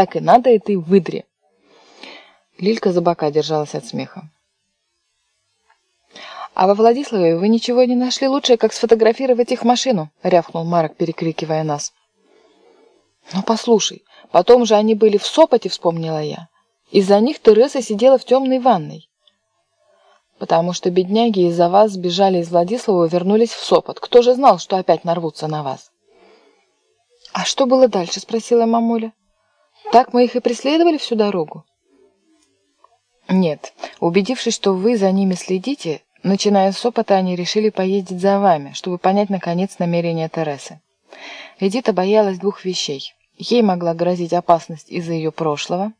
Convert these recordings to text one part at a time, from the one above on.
Так и надо этой выдре. Лилька за бока держалась от смеха. «А во Владиславе вы ничего не нашли лучше, как сфотографировать их машину?» — рявкнул Марок, перекрикивая нас. «Ну, послушай, потом же они были в Сопоте», — вспомнила я. «Из-за них Тереса сидела в темной ванной». «Потому что бедняги из-за вас сбежали из Владислава и вернулись в Сопот. Кто же знал, что опять нарвутся на вас?» «А что было дальше?» — спросила мамуля. «Так мы их и преследовали всю дорогу?» «Нет. Убедившись, что вы за ними следите, начиная с опыта, они решили поездить за вами, чтобы понять, наконец, намерения Тересы. Эдита боялась двух вещей. Ей могла грозить опасность из-за ее прошлого.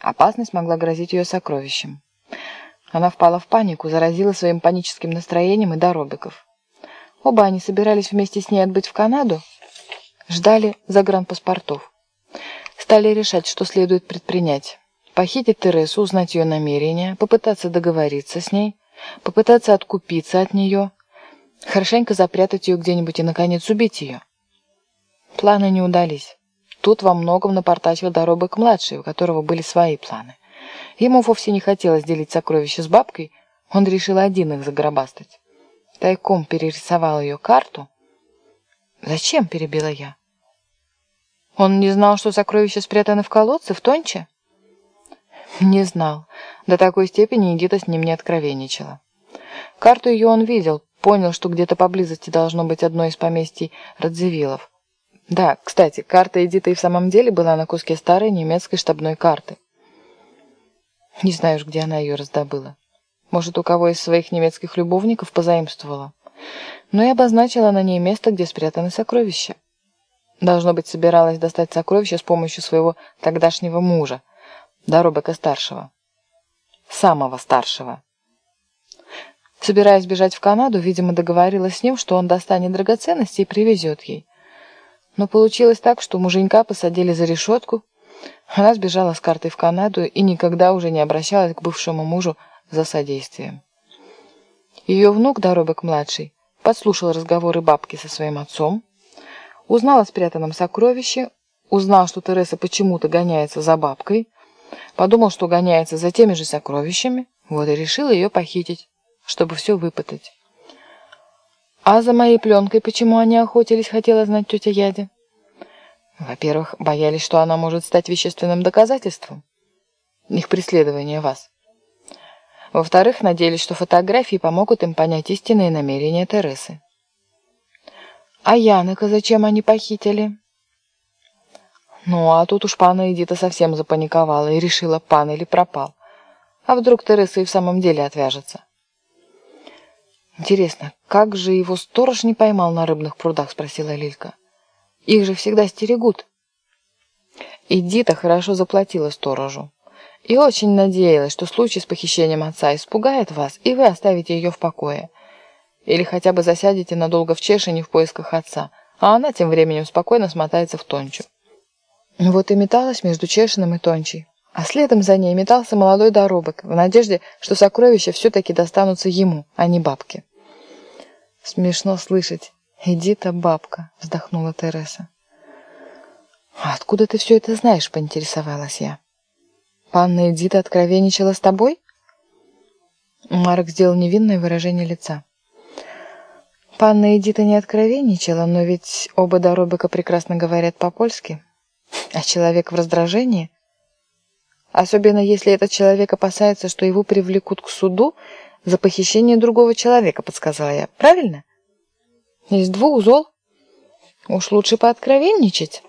Опасность могла грозить ее сокровищем. Она впала в панику, заразила своим паническим настроением и доробиков. Оба они собирались вместе с ней отбыть в Канаду, ждали загранпаспортов. Стали решать, что следует предпринять. Похитить Тересу, узнать ее намерения, попытаться договориться с ней, попытаться откупиться от нее, хорошенько запрятать ее где-нибудь и, наконец, убить ее. Планы не удались. Тут во многом напортачил Доробок-младший, у которого были свои планы. Ему вовсе не хотелось делить сокровища с бабкой, он решил один их загробастать. Тайком перерисовал ее карту. «Зачем?» – перебила я. «Он не знал, что сокровища спрятаны в колодце, в Тонче?» Не знал. До такой степени Эдита с ним не откровенничала. Карту ее он видел, понял, что где-то поблизости должно быть одно из поместий Радзивиллов. Да, кстати, карта Эдита и в самом деле была на куске старой немецкой штабной карты. Не знаю уж, где она ее раздобыла. Может, у кого из своих немецких любовников позаимствовала. Но и обозначила на ней место, где спрятаны сокровища. Должно быть, собиралась достать сокровища с помощью своего тогдашнего мужа, Доробека-старшего. Самого старшего. Собираясь бежать в Канаду, видимо, договорилась с ним, что он достанет драгоценности и привезет ей. Но получилось так, что муженька посадили за решетку. Она сбежала с картой в Канаду и никогда уже не обращалась к бывшему мужу за содействием. Ее внук, Доробек-младший, подслушал разговоры бабки со своим отцом, узнал о спрятанном сокровище, узнал, что Тереса почему-то гоняется за бабкой, Подумал, что гоняется за теми же сокровищами, вот и решил ее похитить, чтобы все выпытать. А за моей пленкой почему они охотились, хотела знать тетя Яде. Во-первых, боялись, что она может стать вещественным доказательством их преследования вас. Во-вторых, надеялись, что фотографии помогут им понять истинные намерения Тересы. А Яныка зачем они похитили? Ну, а тут уж пана Эдита совсем запаниковала и решила, пан или пропал. А вдруг Тереса и в самом деле отвяжется? «Интересно, как же его сторож не поймал на рыбных прудах?» – спросила Лилька. «Их же всегда стерегут». Эдита хорошо заплатила сторожу. И очень надеялась, что случай с похищением отца испугает вас, и вы оставите ее в покое. Или хотя бы засядете надолго в Чешине в поисках отца, а она тем временем спокойно смотается в Тончу. Вот и металась между Чешиным и Тончей. А следом за ней метался молодой доробок, в надежде, что сокровища все-таки достанутся ему, а не бабке. «Смешно слышать. Эдита бабка», — вздохнула Тереса. «А откуда ты все это знаешь?» — поинтересовалась я. «Панна Эдита откровенничала с тобой?» Марк сделал невинное выражение лица. «Панна Эдита не откровенничала, но ведь оба доробика прекрасно говорят по-польски». А человек в раздражении? Особенно если этот человек опасается, что его привлекут к суду за похищение другого человека, подсказала я. Правильно? Из двух зол. Уж лучше пооткровенничать.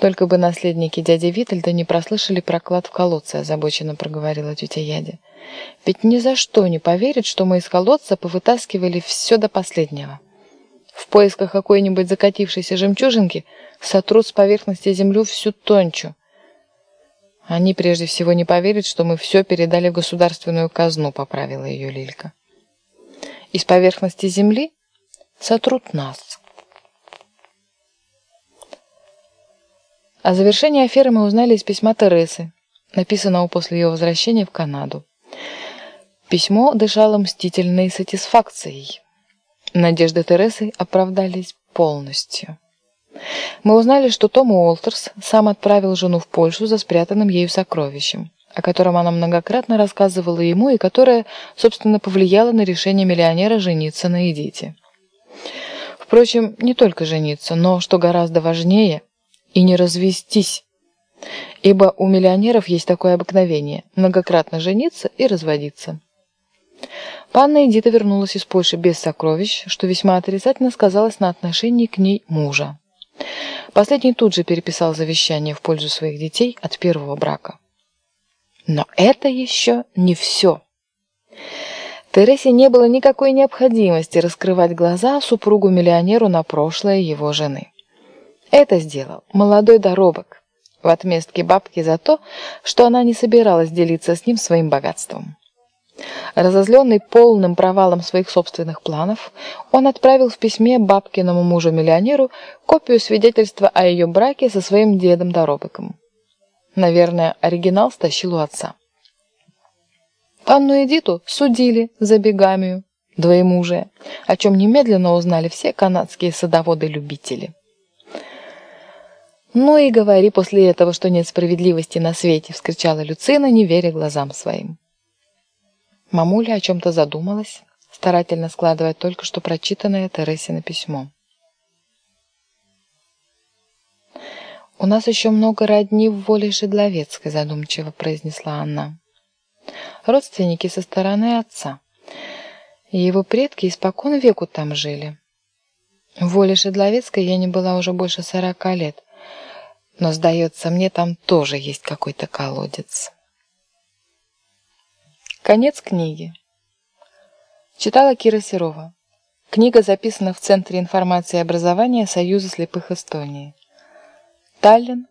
Только бы наследники дяди Витальда не прослышали проклад в колодце, озабоченно проговорила тетя Яде. Ведь ни за что не поверят, что мы из колодца повытаскивали все до последнего. В поисках какой-нибудь закатившейся жемчужинки сотрут с поверхности землю всю тончу. Они прежде всего не поверят, что мы все передали в государственную казну, поправила ее Лилька. Из поверхности земли сотрут нас. О завершении аферы мы узнали из письма Тересы, написанного после ее возвращения в Канаду. Письмо дышало мстительной сатисфакцией. Надежды Тересы оправдались полностью. Мы узнали, что Том Уолтерс сам отправил жену в Польшу за спрятанным ею сокровищем, о котором она многократно рассказывала ему и которое, собственно, повлияло на решение миллионера жениться на Эдите. Впрочем, не только жениться, но, что гораздо важнее, и не развестись. Ибо у миллионеров есть такое обыкновение – многократно жениться и разводиться. Панна Эдита вернулась из Польши без сокровищ, что весьма отрицательно сказалось на отношении к ней мужа. Последний тут же переписал завещание в пользу своих детей от первого брака. Но это еще не все. Тересе не было никакой необходимости раскрывать глаза супругу-миллионеру на прошлое его жены. Это сделал молодой доробок в отместке бабки за то, что она не собиралась делиться с ним своим богатством. Разозленный полным провалом своих собственных планов, он отправил в письме бабкиному мужу-миллионеру копию свидетельства о ее браке со своим дедом Доробоком. Наверное, оригинал стащил у отца. Анну Эдиту судили за бигамию, двоемужие, о чем немедленно узнали все канадские садоводы-любители. «Ну и говори после этого, что нет справедливости на свете!» — вскричала Люцина, не веря глазам своим. Мамуля о чем-то задумалась, старательно складывая только что прочитанное Тересино письмо. «У нас еще много родни в воле Шедловецкой», задумчиво произнесла она. «Родственники со стороны отца. И его предки испокон веку там жили. В воле Шедловецкой я не была уже больше сорока лет, но, сдается мне, там тоже есть какой-то колодец». Конец книги. Читала Кира Серова. Книга записана в Центре информации и образования Союза слепых Эстонии. Таллин,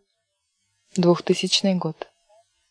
2000 год.